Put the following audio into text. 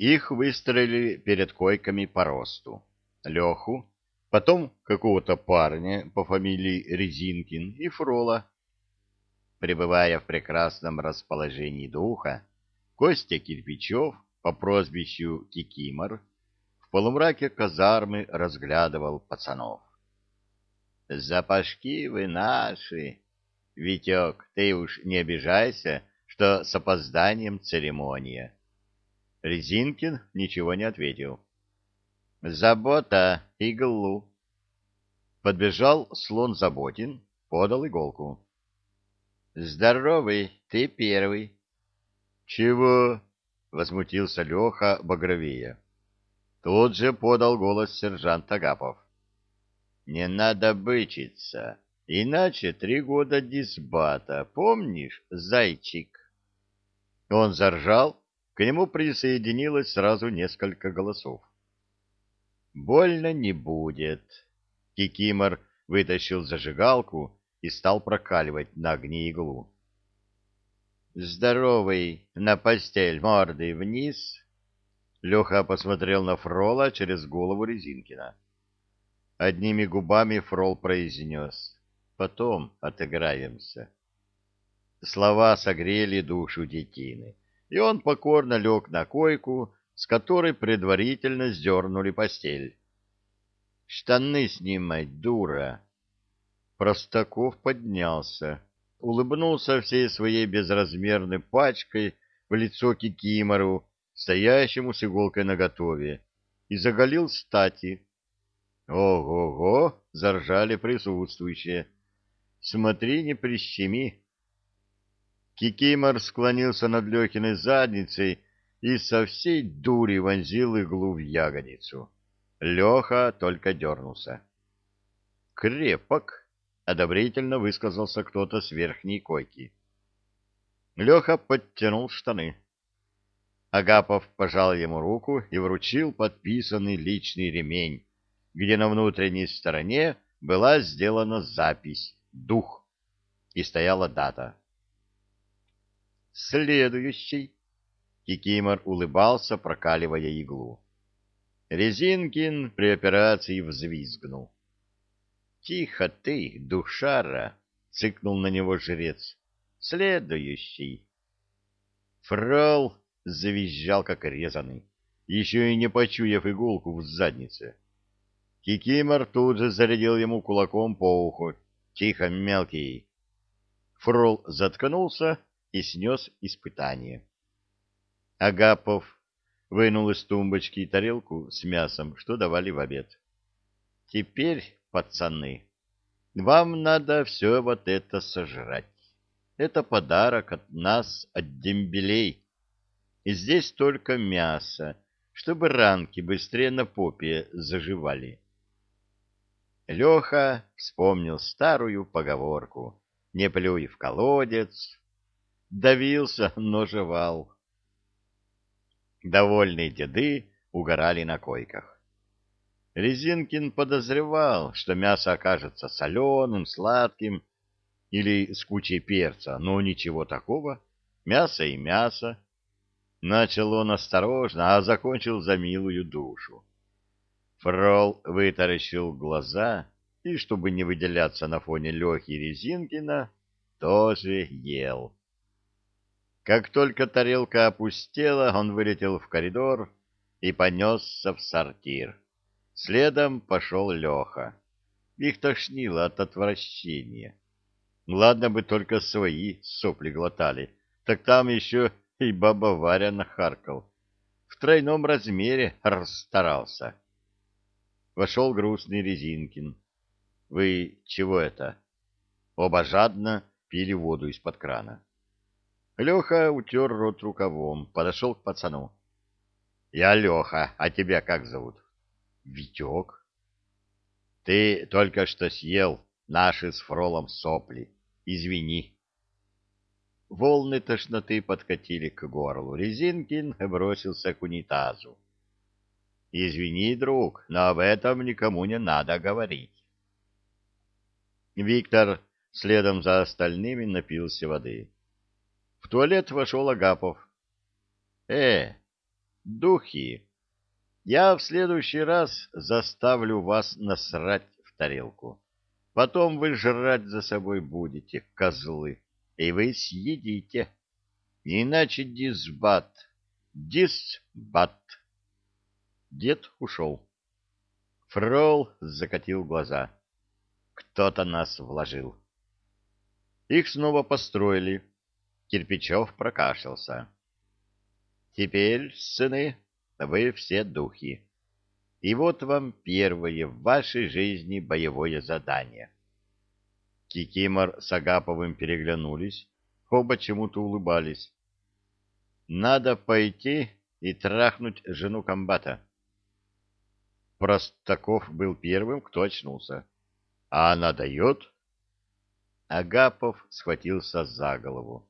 Их выстроили перед койками по росту. Леху, потом какого-то парня по фамилии Резинкин и Фрола. Пребывая в прекрасном расположении духа, Костя Кирпичев по прозвищу Кикимор в полумраке казармы разглядывал пацанов. «Запашки вы наши! Витек, ты уж не обижайся, что с опозданием церемония». Резинкин ничего не ответил. «Забота, иглу!» Подбежал слон Заботин, подал иголку. «Здоровый, ты первый». «Чего?» — возмутился Леха Багровея. Тут же подал голос сержант Агапов. «Не надо бычиться, иначе три года дисбата, помнишь, зайчик?» Он заржал, к нему присоединилось сразу несколько голосов. «Больно не будет». Кикимор вытащил зажигалку и стал прокаливать на огне иглу. «Здоровый, на постель, мордой вниз!» Леха посмотрел на Фрола через голову Резинкина. Одними губами Фрол произнес. «Потом отыграемся». Слова согрели душу детины, и он покорно лег на койку, с которой предварительно сдернули постель. «Штаны снимать, дура!» Простаков поднялся, улыбнулся всей своей безразмерной пачкой в лицо Кикимору, стоящему с иголкой наготове, и заголил стати. «Ого-го!» — заржали присутствующие. «Смотри, не прищеми!» Кикимор склонился над Лехиной задницей и со всей дури вонзил иглу в ягодицу. Леха только дернулся. «Крепок!» одобрительно высказался кто-то с верхней койки. Леха подтянул штаны. Агапов пожал ему руку и вручил подписанный личный ремень, где на внутренней стороне была сделана запись «Дух» и стояла дата. «Следующий!» Кикимор улыбался, прокаливая иглу. Резинкин при операции взвизгнул. — Тихо ты, душара! — цыкнул на него жрец. — Следующий. Фрол завизжал, как резанный, еще и не почуяв иголку в заднице. Кикимор тут же зарядил ему кулаком по уху. — Тихо, мелкий! Фрол заткнулся и снес испытание. Агапов вынул из тумбочки тарелку с мясом, что давали в обед. — Теперь пацаны, вам надо все вот это сожрать. Это подарок от нас, от дембелей. И здесь только мясо, чтобы ранки быстрее на попе заживали. Леха вспомнил старую поговорку «Не плюй в колодец». Давился, но жевал. Довольные деды угорали на койках. Резинкин подозревал, что мясо окажется соленым, сладким или с кучей перца, но ничего такого. Мясо и мясо. Начал он осторожно, а закончил за милую душу. Фрол вытаращил глаза и, чтобы не выделяться на фоне Лехи Резинкина, тоже ел. Как только тарелка опустела, он вылетел в коридор и понесся в сортир. Следом пошел Леха. Их тошнило от отвращения. Ладно бы только свои сопли глотали, так там еще и баба Варя нахаркал. В тройном размере расстарался. Вошел грустный Резинкин. «Вы чего это?» Оба жадно пили воду из-под крана. Леха утер рот рукавом, подошел к пацану. «Я Леха, а тебя как зовут?» Витек? Ты только что съел наши с Фролом сопли. Извини. Волны тошноты подкатили к горлу. Резинкин бросился к унитазу. Извини, друг, но об этом никому не надо говорить. Виктор следом за остальными напился воды. В туалет вошел Агапов. — Э, Духи, я в следующий раз заставлю вас насрать в тарелку. Потом вы жрать за собой будете, козлы, и вы съедите. Иначе дисбат, дисбат. Дед ушел. Фрол закатил глаза. Кто-то нас вложил. Их снова построили. Кирпичев прокашлялся. Теперь, сыны, вы все духи. И вот вам первое в вашей жизни боевое задание. Кикимор с Агаповым переглянулись, оба чему-то улыбались. Надо пойти и трахнуть жену комбата. Простаков был первым, кто очнулся. А она дает? Агапов схватился за голову.